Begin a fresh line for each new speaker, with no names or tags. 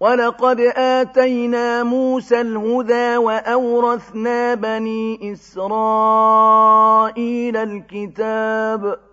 وَلَقَدْ آتَيْنَا مُوسَى الْهُدَىٰ وَأَوْرَثْنَا بَنِي إِسْرَائِيلَ الْكِتَابَ